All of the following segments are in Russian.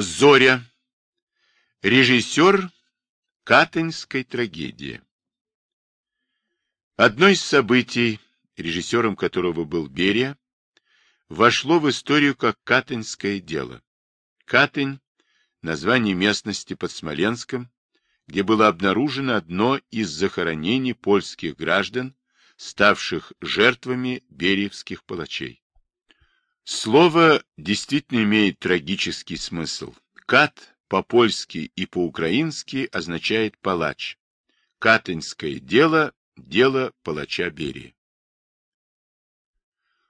Зоря. Режиссер Катынской трагедии. Одно из событий, режиссером которого был Берия, вошло в историю как Катынское дело. Катынь – название местности под Смоленском, где было обнаружено одно из захоронений польских граждан, ставших жертвами бериевских палачей. Слово действительно имеет трагический смысл. Кат по-польски и по-украински означает палач. Катынское дело – дело палача Берии.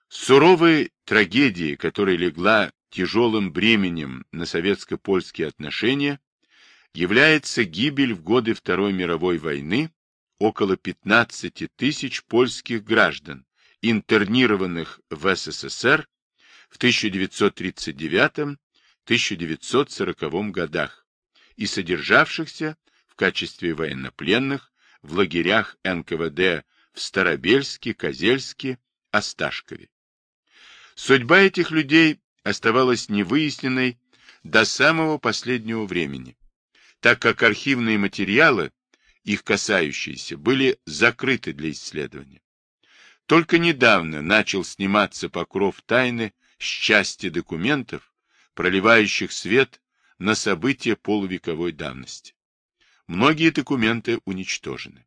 Суровой трагедии, которая легла тяжелым бременем на советско-польские отношения, является гибель в годы Второй мировой войны около 15 тысяч польских граждан, интернированных в СССР в 1939-1940 годах и содержавшихся в качестве военнопленных в лагерях НКВД в Старобельске, Козельске, Осташкове. Судьба этих людей оставалась невыясненной до самого последнего времени, так как архивные материалы, их касающиеся, были закрыты для исследования. Только недавно начал сниматься покров тайны с документов, проливающих свет на события полувековой давности. Многие документы уничтожены.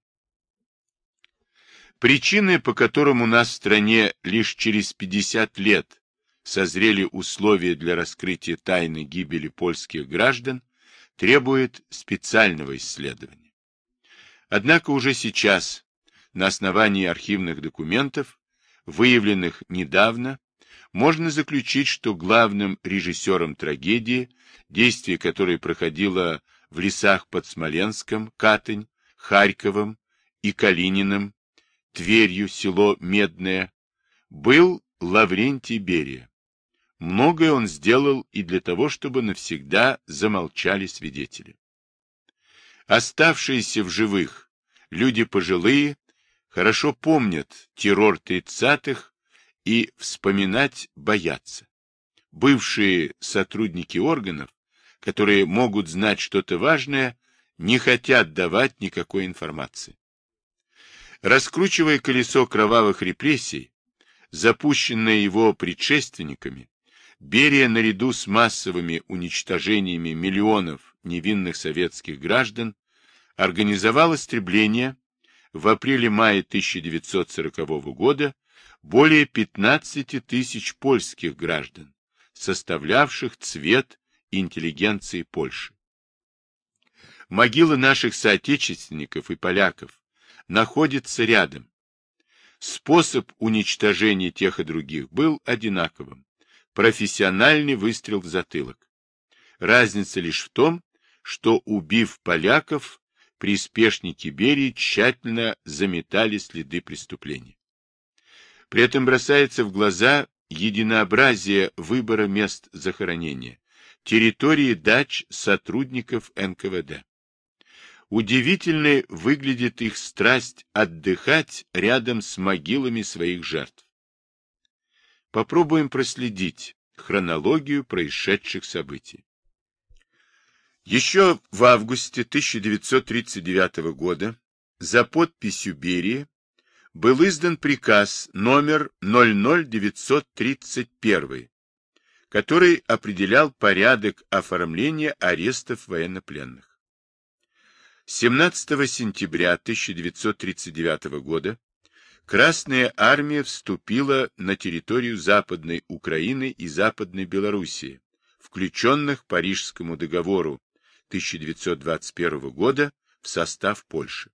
Причины, по которым у нас в стране лишь через 50 лет созрели условия для раскрытия тайны гибели польских граждан, требуют специального исследования. Однако уже сейчас, на основании архивных документов, выявленных недавно, можно заключить, что главным режиссером трагедии, действие которой проходило в лесах под Смоленском, Катынь, Харьковом и Калининым, Тверью, село Медное, был Лаврентий Берия. Многое он сделал и для того, чтобы навсегда замолчали свидетели. Оставшиеся в живых, люди пожилые, хорошо помнят террор тридцатых и вспоминать боятся. Бывшие сотрудники органов, которые могут знать что-то важное, не хотят давать никакой информации. Раскручивая колесо кровавых репрессий, запущенное его предшественниками, Берия наряду с массовыми уничтожениями миллионов невинных советских граждан организовал истребление в апреле-мае 1940 года более 15 тысяч польских граждан, составлявших цвет интеллигенции Польши. Могилы наших соотечественников и поляков находятся рядом. Способ уничтожения тех и других был одинаковым. Профессиональный выстрел в затылок. Разница лишь в том, что, убив поляков, приспешники Берии тщательно заметали следы преступления. При этом бросается в глаза единообразие выбора мест захоронения, территории дач сотрудников НКВД. Удивительной выглядит их страсть отдыхать рядом с могилами своих жертв. Попробуем проследить хронологию происшедших событий. Еще в августе 1939 года за подписью Берии был издан приказ номер 00931, который определял порядок оформления арестов военнопленных. 17 сентября 1939 года Красная армия вступила на территорию Западной Украины и Западной Белоруссии, включенных Парижскому договору 1921 года в состав Польши.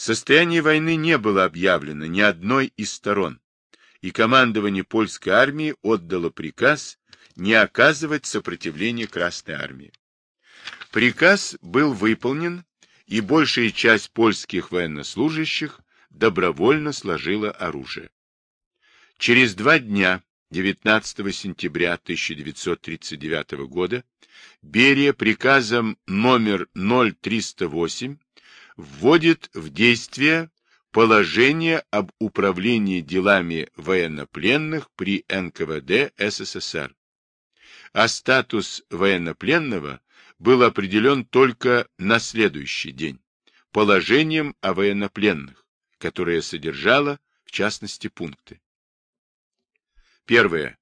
Состояние войны не было объявлено ни одной из сторон, и командование польской армии отдало приказ не оказывать сопротивления Красной армии. Приказ был выполнен, и большая часть польских военнослужащих добровольно сложила оружие. Через два дня, 19 сентября 1939 года, Берия приказом номер 0308 вводит в действие положение об управлении делами военнопленных при НКВД СССР. а статус военнопленного был определен только на следующий день положением о военнопленных, которое содержало, в частности, пункты. Первое.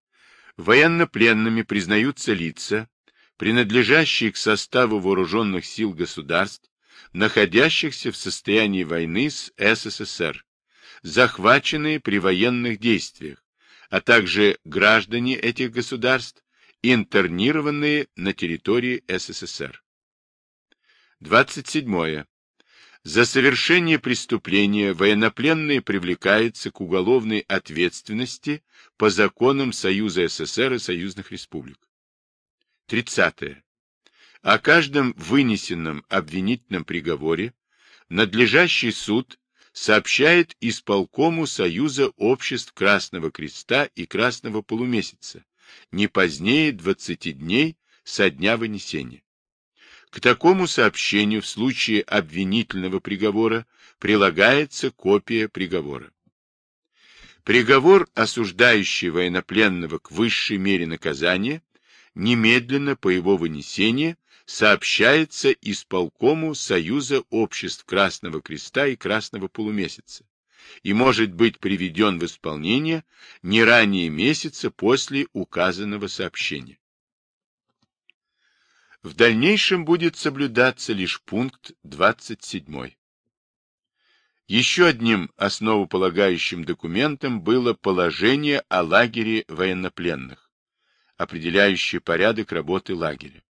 Военнопленными признаются лица, принадлежащие к составу вооруженных сил государств, находящихся в состоянии войны с СССР, захваченные при военных действиях, а также граждане этих государств, интернированные на территории СССР. 27. За совершение преступления военнопленные привлекаются к уголовной ответственности по законам Союза СССР и союзных республик. 30. О каждом вынесенном обвинительном приговоре надлежащий суд сообщает исполкому Союза обществ Красного Креста и Красного Полумесяца не позднее 20 дней со дня вынесения. К такому сообщению в случае обвинительного приговора прилагается копия приговора. Приговор, осуждающий военнопленного к высшей мере наказания, немедленно по его вынесении сообщается исполкому Союза обществ Красного Креста и Красного Полумесяца и может быть приведен в исполнение не ранее месяца после указанного сообщения. В дальнейшем будет соблюдаться лишь пункт 27. Еще одним основополагающим документом было положение о лагере военнопленных, определяющее порядок работы лагеря.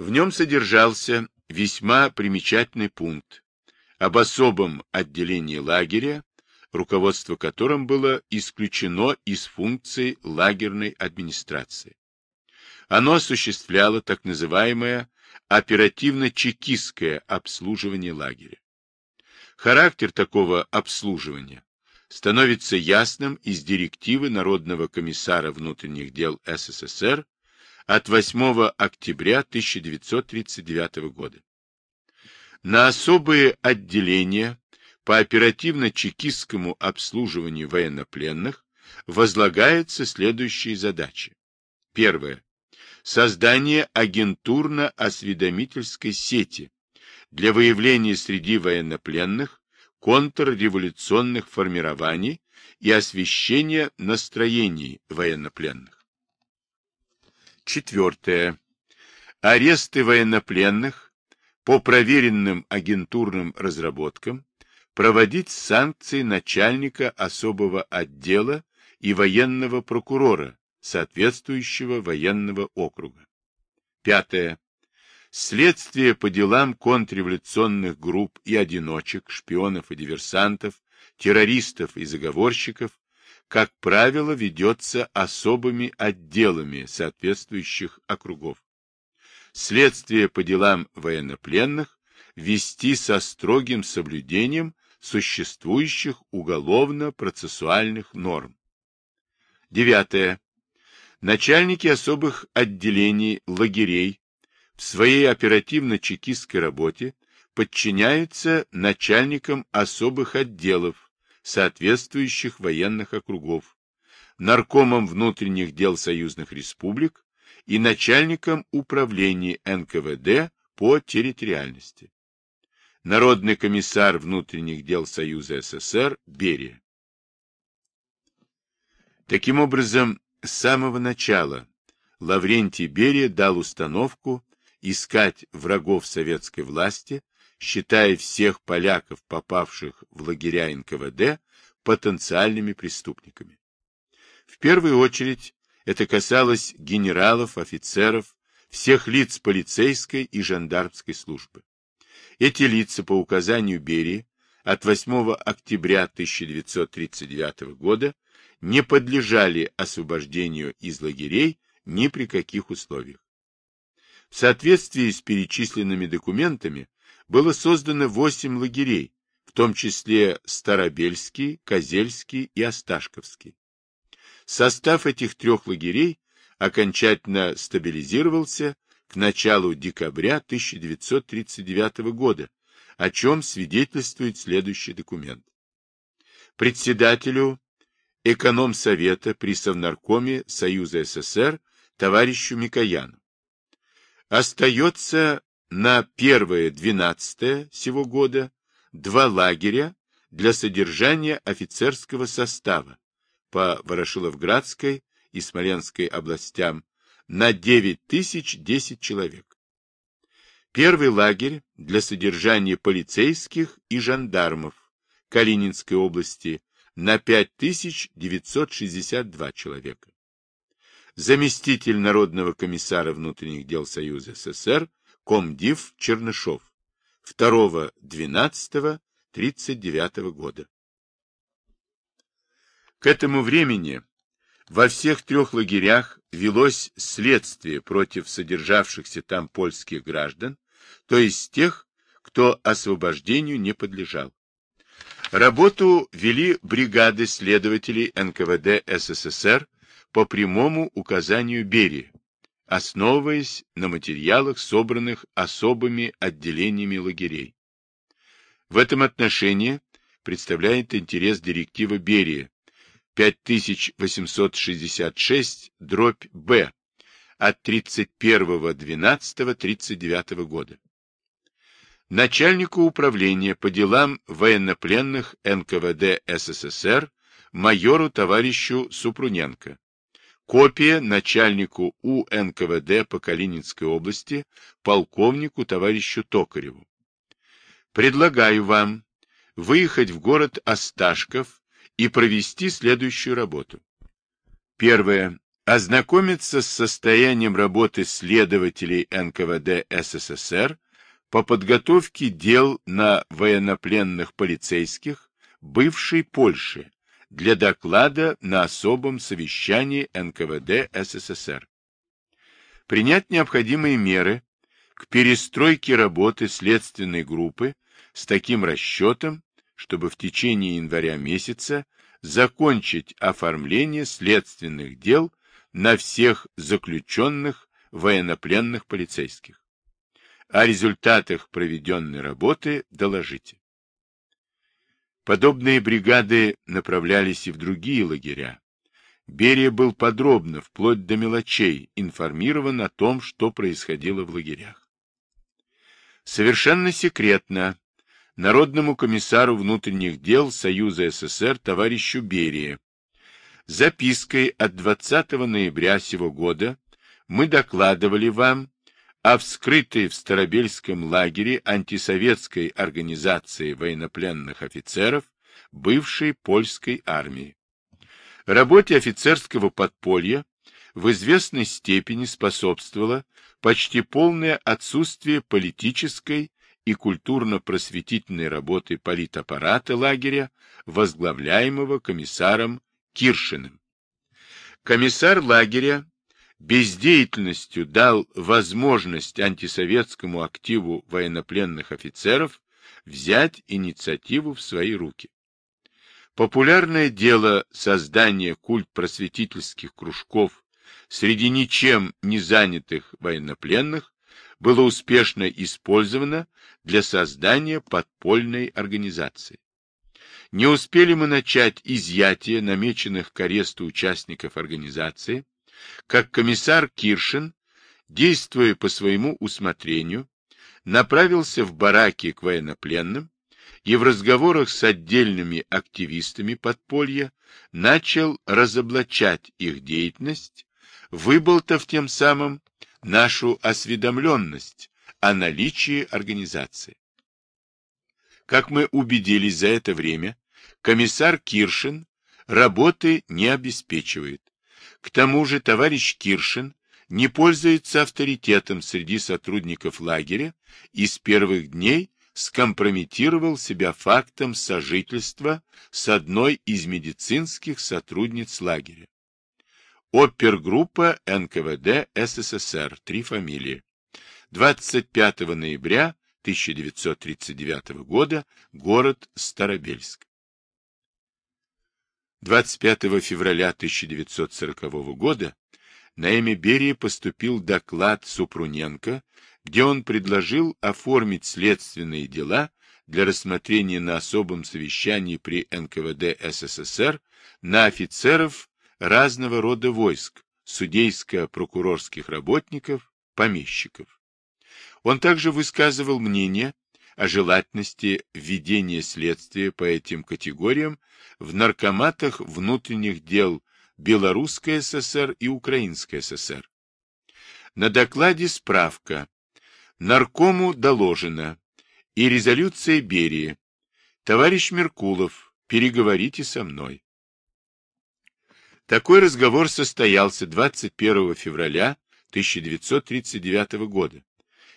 В нем содержался весьма примечательный пункт об особом отделении лагеря, руководство которым было исключено из функций лагерной администрации. Оно осуществляло так называемое оперативно-чекистское обслуживание лагеря. Характер такого обслуживания становится ясным из директивы Народного комиссара внутренних дел СССР от 8 октября 1939 года. На особые отделения по оперативно-чекистскому обслуживанию военнопленных возлагаются следующие задачи. Первое создание агентурно-осведомительской сети для выявления среди военнопленных контрреволюционных формирований и освещения настроений военнопленных. Четвертое. Аресты военнопленных по проверенным агентурным разработкам проводить санкции начальника особого отдела и военного прокурора соответствующего военного округа. Пятое. Следствие по делам контрреволюционных групп и одиночек, шпионов и диверсантов, террористов и заговорщиков, как правило, ведется особыми отделами соответствующих округов. Следствие по делам военнопленных вести со строгим соблюдением существующих уголовно-процессуальных норм. Девятое Начальники особых отделений лагерей в своей оперативно-чекистской работе подчиняются начальникам особых отделов соответствующих военных округов, наркомам внутренних дел союзных республик и начальникам управлений НКВД по территориальности. Народный комиссар внутренних дел Союза СССР Берия. Таким образом, с самого начала Лаврентий Берия дал установку искать врагов советской власти, считая всех поляков, попавших в лагеря НКВД, потенциальными преступниками. В первую очередь это касалось генералов, офицеров, всех лиц полицейской и жандармской службы. Эти лица по указанию Берии от 8 октября 1939 года не подлежали освобождению из лагерей ни при каких условиях. В соответствии с перечисленными документами было создано восемь лагерей, в том числе Старобельский, Козельский и Осташковский. Состав этих трех лагерей окончательно стабилизировался к началу декабря 1939 года, о чем свидетельствует следующий документ. Председателю Экономсовета при Совнаркоме Союза СССР товарищу Микояну. Остается на 1-12 сего года два лагеря для содержания офицерского состава по Ворошиловградской и Смоленской областям на 9 тысяч 10 человек. Первый лагерь для содержания полицейских и жандармов Калининской области на 5962 человека. Заместитель Народного комиссара внутренних дел Союза СССР комдив Чернышов 2-12-39 года. К этому времени во всех трех лагерях велось следствие против содержавшихся там польских граждан, то есть тех, кто освобождению не подлежал. Работу вели бригады следователей НКВД СССР по прямому указанию Берии, основываясь на материалах, собранных особыми отделениями лагерей. В этом отношении представляет интерес директива Берии 5866 дробь Б от 31.12.39 года начальнику управления по делам военнопленных НКВД СССР майору товарищу Супруненко. Копия начальнику УНКВД по Калининской области полковнику товарищу Токареву. Предлагаю вам выехать в город Осташков и провести следующую работу. Первое. Ознакомиться с состоянием работы следователей НКВД СССР по подготовке дел на военнопленных полицейских бывшей Польши для доклада на особом совещании НКВД СССР. Принять необходимые меры к перестройке работы следственной группы с таким расчетом, чтобы в течение января месяца закончить оформление следственных дел на всех заключенных военнопленных полицейских. О результатах проведенной работы доложите. Подобные бригады направлялись и в другие лагеря. Берия был подробно, вплоть до мелочей, информирован о том, что происходило в лагерях. Совершенно секретно Народному комиссару внутренних дел Союза СССР товарищу Берия запиской от 20 ноября сего года мы докладывали вам о вскрытой в Старобельском лагере антисоветской организации военнопленных офицеров бывшей польской армии. Работе офицерского подполья в известной степени способствовало почти полное отсутствие политической и культурно-просветительной работы политаппарата лагеря, возглавляемого комиссаром Киршиным. Комиссар лагеря бездеятельностью дал возможность антисоветскому активу военнопленных офицеров взять инициативу в свои руки. Популярное дело создания культ просветительских кружков среди ничем не занятых военнопленных было успешно использовано для создания подпольной организации. Не успели мы начать изъятие намеченных к аресту участников организации, как комиссар Киршин, действуя по своему усмотрению, направился в бараки к военнопленным и в разговорах с отдельными активистами подполья начал разоблачать их деятельность, выболтав тем самым нашу осведомленность о наличии организации. Как мы убедились за это время, комиссар Киршин работы не обеспечивает. К тому же товарищ Киршин не пользуется авторитетом среди сотрудников лагеря и с первых дней скомпрометировал себя фактом сожительства с одной из медицинских сотрудниц лагеря. Опергруппа НКВД СССР. Три фамилии. 25 ноября 1939 года. Город Старобельск. 25 февраля 1940 года на имя Берии поступил доклад Супруненко, где он предложил оформить следственные дела для рассмотрения на особом совещании при НКВД СССР на офицеров разного рода войск, судейско-прокурорских работников, помещиков. Он также высказывал мнение о желательности введения следствия по этим категориям в наркоматах внутренних дел Белорусской ССР и Украинской ССР. На докладе справка. Наркому доложено. И резолюция Берии. Товарищ Меркулов, переговорите со мной. Такой разговор состоялся 21 февраля 1939 года.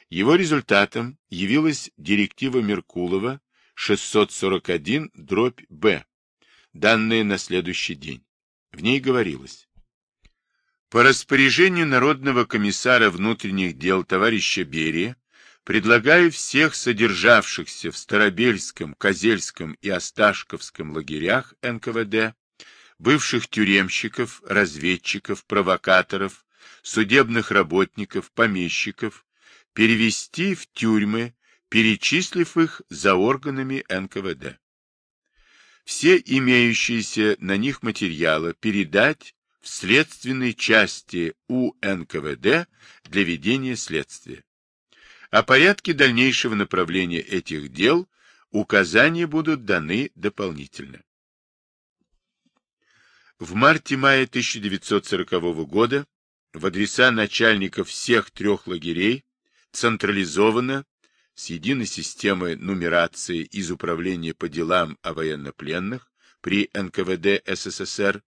Его результатом явилась директива Меркулова 641-Б, данная на следующий день. В ней говорилось. По распоряжению Народного комиссара внутренних дел товарища Берия предлагаю всех содержавшихся в Старобельском, Козельском и Осташковском лагерях НКВД, бывших тюремщиков, разведчиков, провокаторов, судебных работников, помещиков, перевести в тюрьмы, перечислив их за органами НКВД. Все имеющиеся на них материалы передать в следственной части УНКВД для ведения следствия. О порядке дальнейшего направления этих дел указания будут даны дополнительно. В марте-мае 1940 года в адреса начальников всех трех лагерей централизованно, с единой системой нумерации из Управления по делам о военнопленных при НКВД СССР,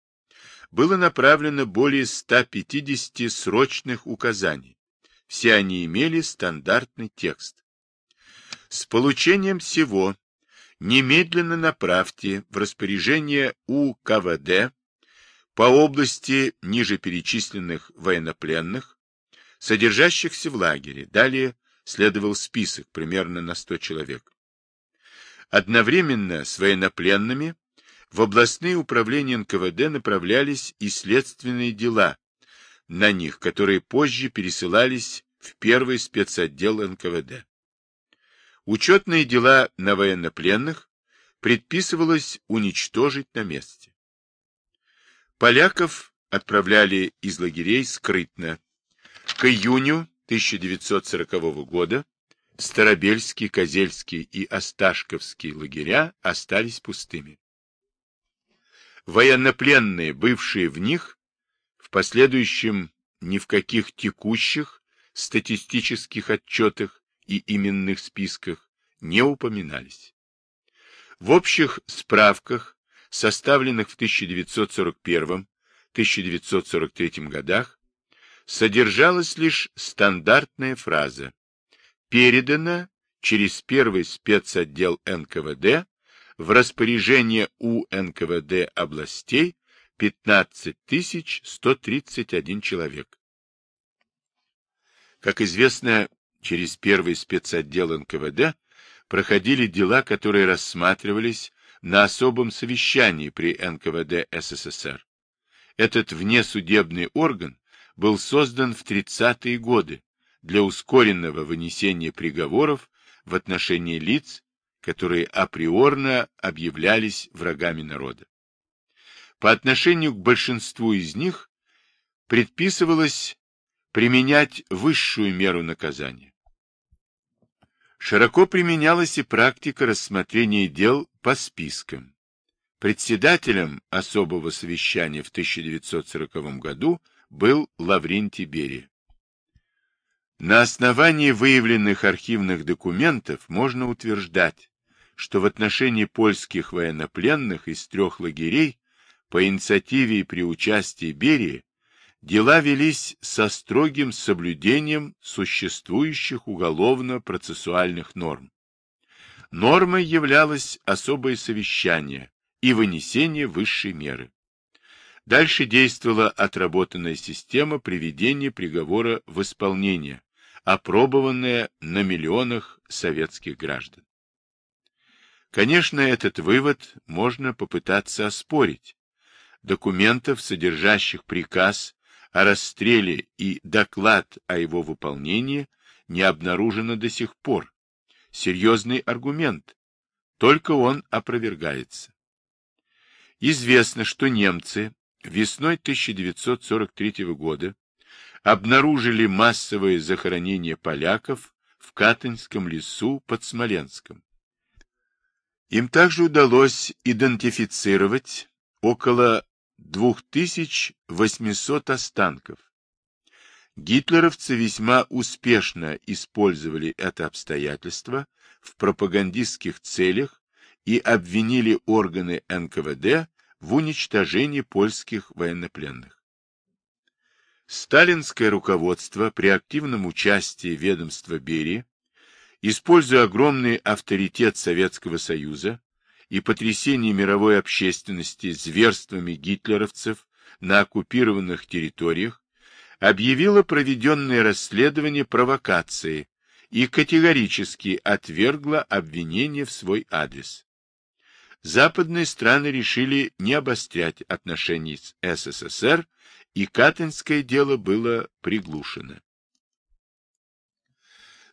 было направлено более 150 срочных указаний. Все они имели стандартный текст. С получением всего немедленно направьте в распоряжение УКВД по области ниже перечисленных военнопленных содержащихся в лагере. Далее следовал список, примерно на 100 человек. Одновременно с военнопленными в областные управления НКВД направлялись и следственные дела на них, которые позже пересылались в первый спецотдел НКВД. Учетные дела на военнопленных предписывалось уничтожить на месте. Поляков отправляли из лагерей скрытно, к июню 1940 года Старобельский, Козельский и Осташковский лагеря остались пустыми. Военнопленные, бывшие в них, в последующем ни в каких текущих статистических отчетах и именных списках не упоминались. В общих справках, составленных в 1941-1943 годах, содержалась лишь стандартная фраза «Передано через первый спецотдел НКВД в распоряжение УНКВД областей 15 131 человек». Как известно, через первый спецотдел НКВД проходили дела, которые рассматривались на особом совещании при НКВД СССР. Этот внесудебный орган был создан в 30-е годы для ускоренного вынесения приговоров в отношении лиц, которые априорно объявлялись врагами народа. По отношению к большинству из них предписывалось применять высшую меру наказания. Широко применялась и практика рассмотрения дел по спискам. Председателем особого совещания в 1940 году был Лаврентий Берия. На основании выявленных архивных документов можно утверждать, что в отношении польских военнопленных из трех лагерей по инициативе и при участии Берии дела велись со строгим соблюдением существующих уголовно-процессуальных норм. Нормой являлось особое совещание и вынесение высшей меры. Дальше действовала отработанная система приведения приговора в исполнение, опробованная на миллионах советских граждан. Конечно, этот вывод можно попытаться оспорить. Документов, содержащих приказ о расстреле и доклад о его выполнении, не обнаружено до сих пор. Серьезный аргумент, только он опровергается. Известно, что немцы весной 1943 года обнаружили массовое захоронение поляков в Катынском лесу под Смоленском. Им также удалось идентифицировать около 2800 останков. Гитлеровцы весьма успешно использовали это обстоятельство в пропагандистских целях и обвинили органы НКВД в уничтожении польских военнопленных. Сталинское руководство при активном участии ведомства Берии, используя огромный авторитет Советского Союза и потрясение мировой общественности зверствами гитлеровцев на оккупированных территориях, объявило проведенное расследование провокации и категорически отвергла обвинение в свой адрес. Западные страны решили не обострять отношений с СССР, и Катынское дело было приглушено.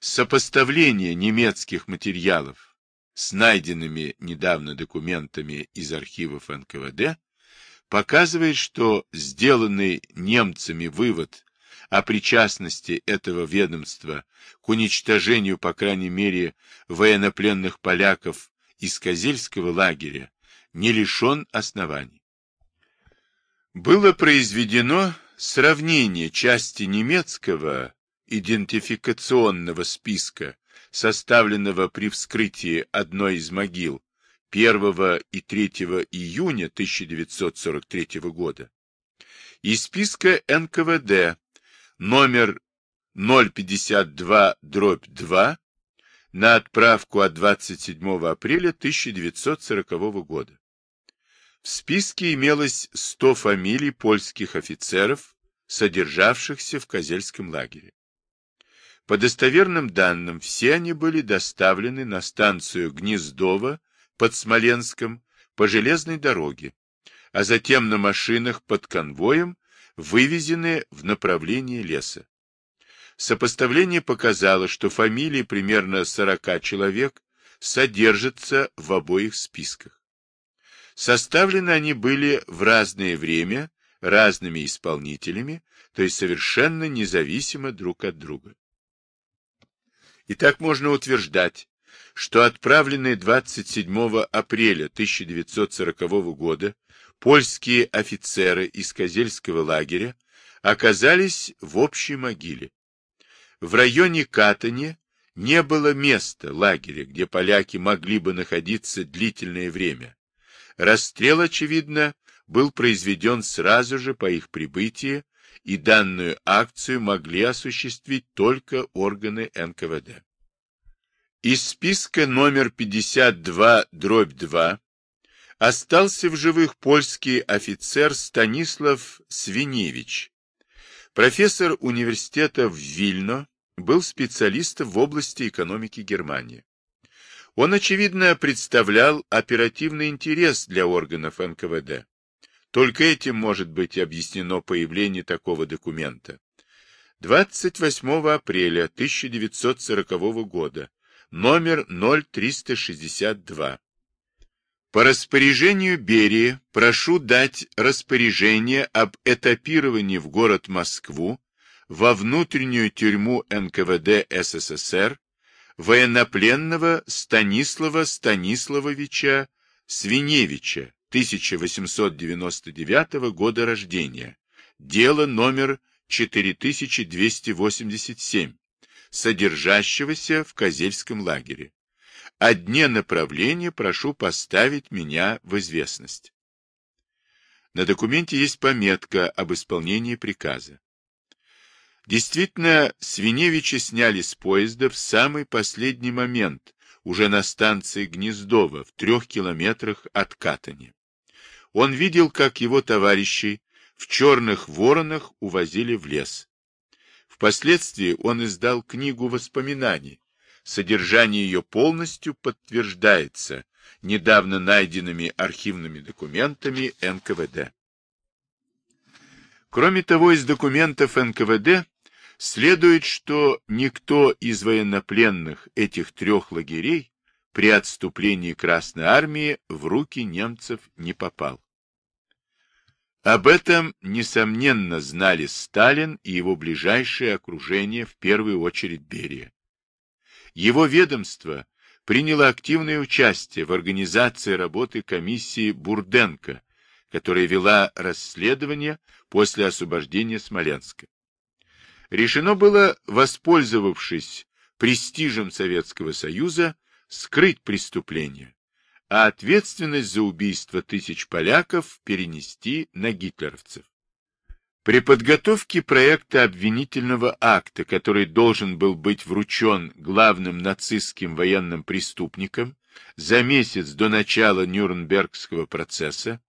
Сопоставление немецких материалов с найденными недавно документами из архивов НКВД показывает, что сделанный немцами вывод о причастности этого ведомства к уничтожению, по крайней мере, военнопленных поляков из Козельского лагеря не лишен оснований. Было произведено сравнение части немецкого идентификационного списка, составленного при вскрытии одной из могил 1 и 3 июня 1943 года, и списка НКВД номер 052-2 на отправку от 27 апреля 1940 года. В списке имелось 100 фамилий польских офицеров, содержавшихся в Козельском лагере. По достоверным данным, все они были доставлены на станцию Гнездово под Смоленском по железной дороге, а затем на машинах под конвоем вывезены в направлении леса. Сопоставление показало, что фамилии примерно 40 человек содержатся в обоих списках. Составлены они были в разное время разными исполнителями, то есть совершенно независимо друг от друга. И так можно утверждать, что отправленные 27 апреля 1940 года польские офицеры из Козельского лагеря оказались в общей могиле. В районе Катани не было места лагеря, где поляки могли бы находиться длительное время. Расстрел, очевидно, был произведен сразу же по их прибытии, и данную акцию могли осуществить только органы НКВД. Из списка номер 52-2 остался в живых польский офицер Станислав Свиневич, профессор университета в Вильно, был специалистом в области экономики Германии. Он, очевидно, представлял оперативный интерес для органов НКВД. Только этим может быть объяснено появление такого документа. 28 апреля 1940 года, номер 0362. По распоряжению Берии прошу дать распоряжение об этапировании в город Москву во внутреннюю тюрьму НКВД СССР военнопленного Станислава Станиславовича Свиневича, 1899 года рождения, дело номер 4287, содержащегося в Козельском лагере. О дне направления прошу поставить меня в известность. На документе есть пометка об исполнении приказа. Действительно, Свиневича сняли с поезда в самый последний момент, уже на станции Гнездово, в трех километрах от Катани. Он видел, как его товарищи в черных воронах увозили в лес. Впоследствии он издал книгу воспоминаний. Содержание ее полностью подтверждается недавно найденными архивными документами НКВД. Кроме того, из документов НКВД Следует, что никто из военнопленных этих трех лагерей при отступлении Красной Армии в руки немцев не попал. Об этом, несомненно, знали Сталин и его ближайшее окружение, в первую очередь Берия. Его ведомство приняло активное участие в организации работы комиссии Бурденко, которая вела расследование после освобождения Смоленска. Решено было, воспользовавшись престижем Советского Союза, скрыть преступление, а ответственность за убийство тысяч поляков перенести на гитлеровцев. При подготовке проекта обвинительного акта, который должен был быть вручен главным нацистским военным преступникам за месяц до начала Нюрнбергского процесса,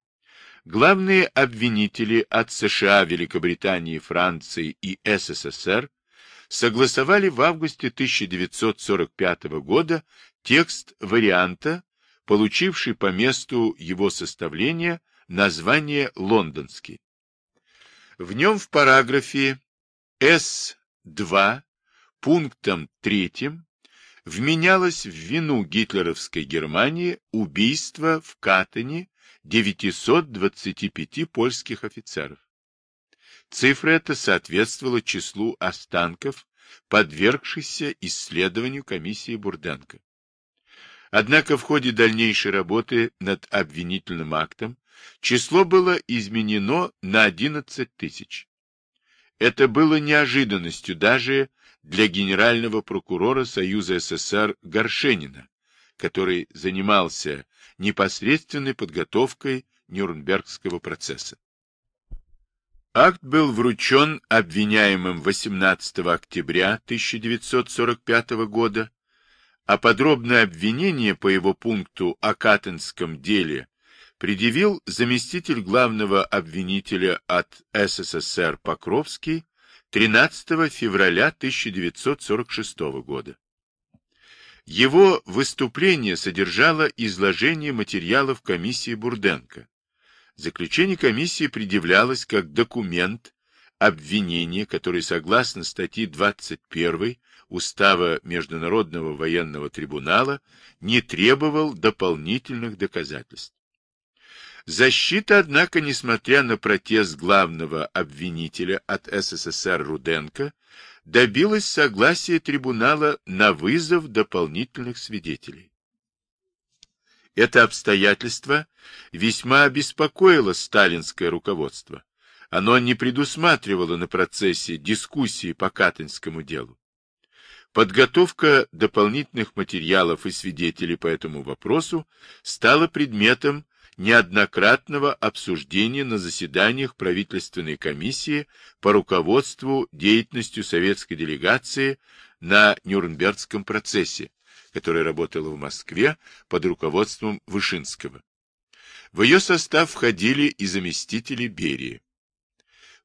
главные обвинители от США, Великобритании, Франции и СССР согласовали в августе 1945 года текст варианта, получивший по месту его составления название «Лондонский». В нем в параграфе С2 пунктом 3 вменялось в вину гитлеровской Германии убийство в Катане 925 польских офицеров. Цифра эта соответствовала числу останков, подвергшихся исследованию комиссии Бурденко. Однако в ходе дальнейшей работы над обвинительным актом число было изменено на 11 тысяч. Это было неожиданностью даже для генерального прокурора Союза СССР Горшенина, который занимался непосредственной подготовкой Нюрнбергского процесса. Акт был вручен обвиняемым 18 октября 1945 года, а подробное обвинение по его пункту о Катынском деле предъявил заместитель главного обвинителя от СССР Покровский 13 февраля 1946 года. Его выступление содержало изложение материалов комиссии Бурденко. Заключение комиссии предъявлялось как документ обвинения, который, согласно статье 21 Устава Международного военного трибунала, не требовал дополнительных доказательств. Защита, однако, несмотря на протест главного обвинителя от СССР Руденко, добилась согласия трибунала на вызов дополнительных свидетелей. Это обстоятельство весьма обеспокоило сталинское руководство. Оно не предусматривало на процессе дискуссии по Катынскому делу. Подготовка дополнительных материалов и свидетелей по этому вопросу стала предметом неоднократного обсуждения на заседаниях правительственной комиссии по руководству деятельностью советской делегации на Нюрнбергском процессе, которая работала в Москве под руководством Вышинского. В ее состав входили и заместители Берии.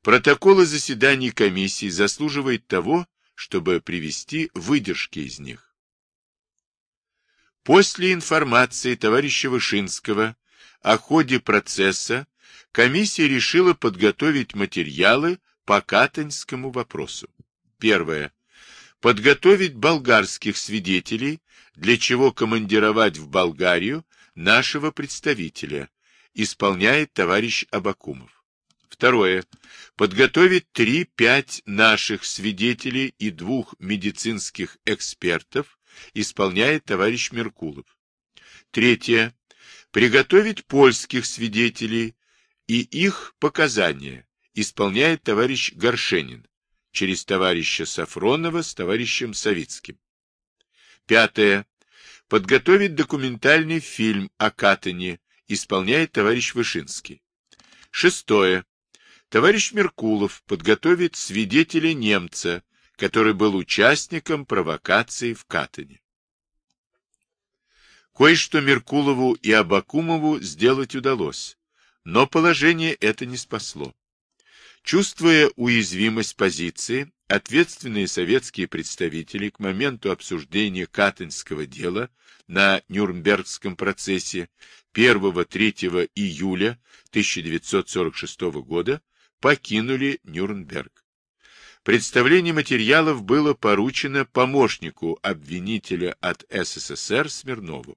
Протоколы заседаний комиссии заслуживают того, чтобы привести выдержки из них. После информации товарища Вышинского о ходе процесса комиссия решила подготовить материалы по Катаньскому вопросу. Первое. Подготовить болгарских свидетелей, для чего командировать в Болгарию нашего представителя, исполняет товарищ Абакумов. Второе. Подготовить 3-5 наших свидетелей и двух медицинских экспертов, исполняет товарищ Меркулов. Третье приготовить польских свидетелей и их показания исполняет товарищ Горшенин через товарища Сафронова с товарищем Савицким. Пятое. Подготовить документальный фильм о Катане исполняет товарищ Вышинский. Шестое. Товарищ Меркулов подготовит свидетеля немца, который был участником провокации в Катане. Кое-что Меркулову и Абакумову сделать удалось, но положение это не спасло. Чувствуя уязвимость позиции, ответственные советские представители к моменту обсуждения Катынского дела на Нюрнбергском процессе 1-3 июля 1946 года покинули Нюрнберг. Представление материалов было поручено помощнику обвинителя от СССР Смирнову.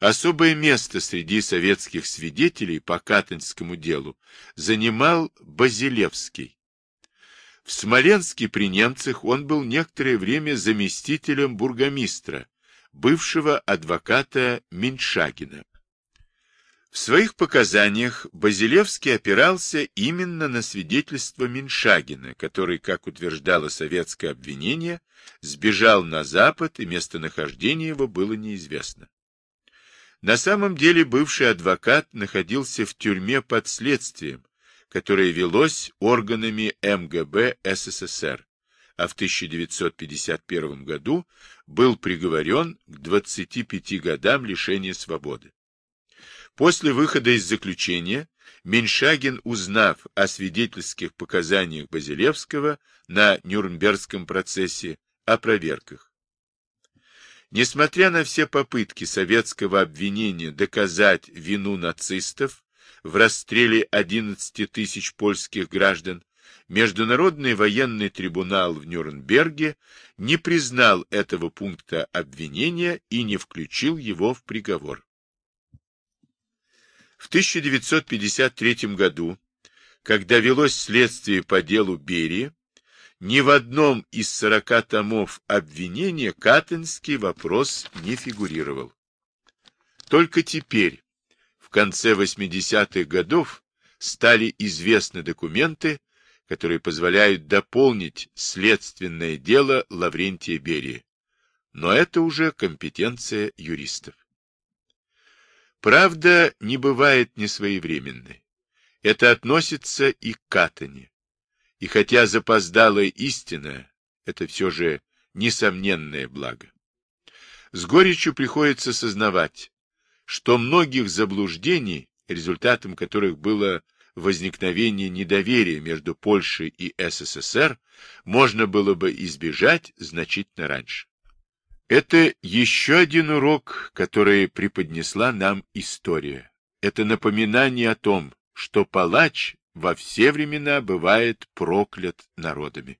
Особое место среди советских свидетелей по Катынскому делу занимал Базилевский. В Смоленске при немцах он был некоторое время заместителем бургомистра, бывшего адвоката Меньшагина. В своих показаниях Базилевский опирался именно на свидетельство Меньшагина, который, как утверждало советское обвинение, сбежал на Запад и местонахождение его было неизвестно. На самом деле бывший адвокат находился в тюрьме под следствием, которое велось органами МГБ СССР, а в 1951 году был приговорен к 25 годам лишения свободы. После выхода из заключения Меньшагин, узнав о свидетельских показаниях Базилевского на Нюрнбергском процессе, о проверках. Несмотря на все попытки советского обвинения доказать вину нацистов в расстреле 11 тысяч польских граждан, Международный военный трибунал в Нюрнберге не признал этого пункта обвинения и не включил его в приговор. В 1953 году, когда велось следствие по делу Берии, ни в одном из сорока томов обвинения Катынский вопрос не фигурировал. Только теперь, в конце 80-х годов, стали известны документы, которые позволяют дополнить следственное дело Лаврентия Берии. Но это уже компетенция юристов. Правда не бывает несвоевременной. Это относится и к Катане. И хотя запоздалая истина — это все же несомненное благо. С горечью приходится сознавать, что многих заблуждений, результатом которых было возникновение недоверия между Польшей и СССР, можно было бы избежать значительно раньше. Это еще один урок, который преподнесла нам история. Это напоминание о том, что палач во все времена бывает проклят народами.